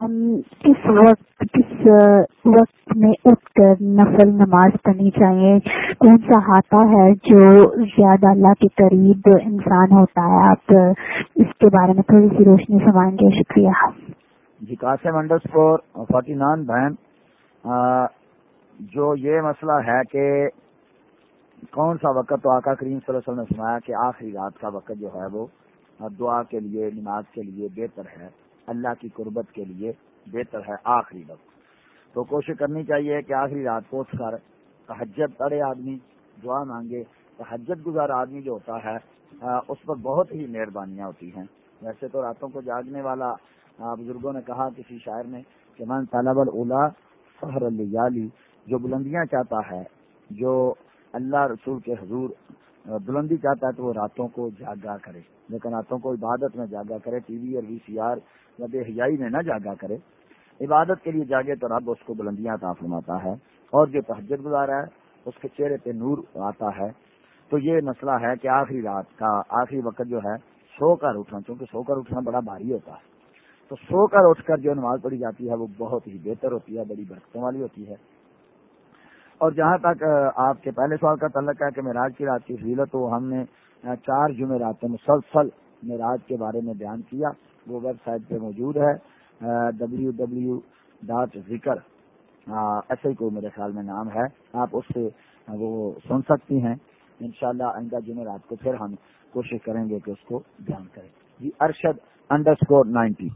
ہم کس وقت کس وقت میں اٹھ کر نفل نماز پڑھنی چاہیے۔ کون سا ہاتھا ہے جو زیادہ اللہ کے قریب انسان ہوتا ہے؟ آپ اس کے بارے میں تھوڑی سی روشنی سمائیں گے۔ شکریہ۔ جی Qasim underscore forty nine بہن جو یہ مسئلہ ہے کہ کون سا وقت تو آقا کریم صلی اللہ علیہ وسلم نے سنایا کہ آخری رات کا وقت جو ہے وہ دعا کے لیے، نماز کے لیے بہتر ہے۔ اللہ کی قربت کے لیے بہتر ہے آخری وقت۔ تو کوشش کرنی چاہیے کہ آخری رات کو اٹھ کر تحجت پڑے آدمی، دعا مانگے۔ تحجت گزار آدمی جو ہوتا ہے اس پر بہت ہی مہربانیاں ہوتی ہیں۔ ویسے تو راتوں کو جاگنے والا بزرگوں نے کہا کسی شاعر نے کہ من طلب الا فہر علی جو بلندیاں چاہتا ہے، جو اللہ رسول کے حضور بلندی چاہتا ہے تو وہ راتوں کو جاگا کرے۔ لیکن راتوں کو عبادت میں جاگا کرے، ٹی وی اور وی سی آر یا بے حیائی میں نہ جاگا کرے۔ عبادت کے لیے جاگے تو رب اس کو بلندیاں عطا فرماتا ہے۔ اور جو تحجد گزارا ہے، اس کے چہرے پہ نور آتا ہے۔ تو یہ مسئلہ ہے کہ آخری رات کا، آخری وقت جو ہے، سو کر اٹھنا کیونکہ سو کر اٹھنا بڑا بھاری ہوتا ہے۔ تو سو کر اٹھ کر جو نماز پڑھی جاتی ہے، وہ بہت ہی بہتر ہوتی ہے، بڑی برکتوں والی ہوتی ہے۔ اور جہاں تک آپ کے پہلے سوال کا تعلق ہے کہ معراج کی رات کی فضیلت، تو ہم نے چار جمعرات مسلسل معراج کے بارے میں بیان کیا۔ وہ ویب سائٹ پہ موجود ہے ڈبلو ڈبلو ڈاٹ ذکر ایسے کو میرے خیال میں نام ہے۔ آپ اس سے وہ سن سکتی ہیں۔ انشاءاللہ شاء آئندہ جمعرات کو پھر ہم کوشش کریں گے کہ اس کو بیان کریں۔ جی ارشد انڈر اسکور نائنٹی۔